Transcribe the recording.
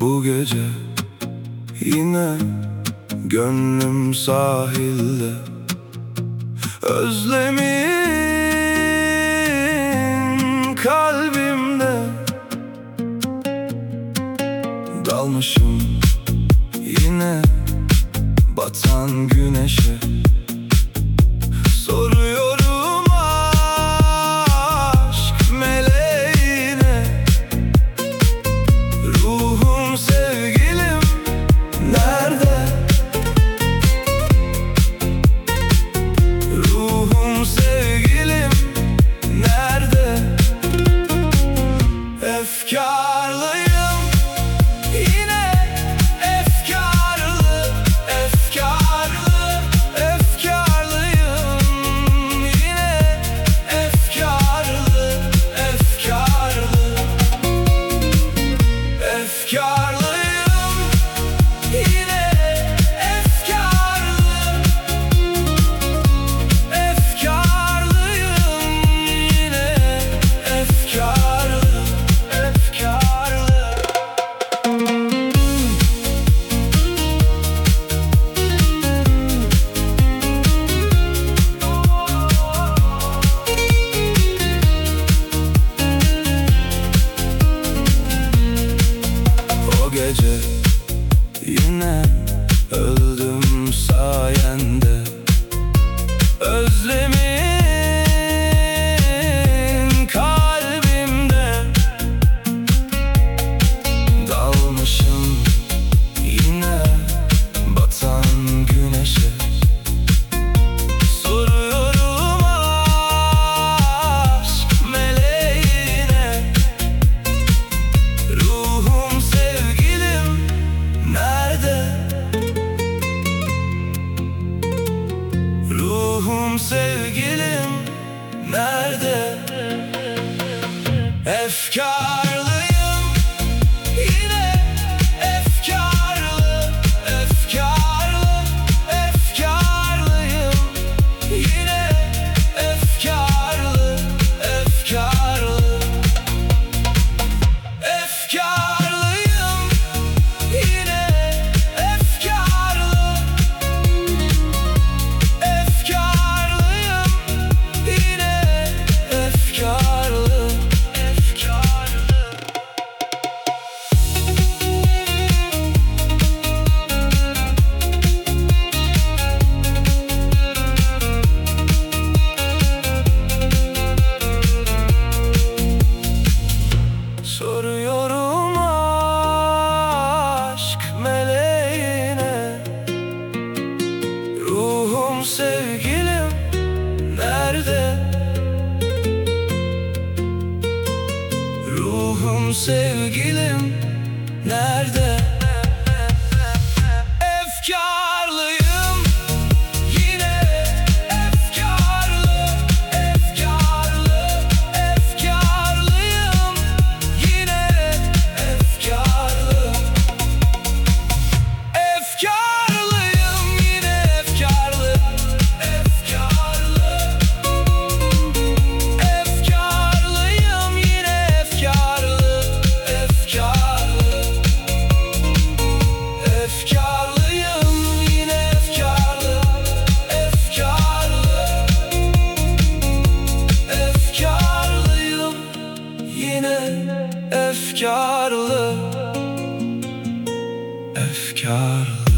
bu gece Yine gönlüm sahilde. Özlemin kalbimde. Dalmışım yine batan güneşe. yine öl Ruhum sevgilim nerede? Efkar Unuttum sevgilim nerede? Ruhum sevgilim nerede? öfkar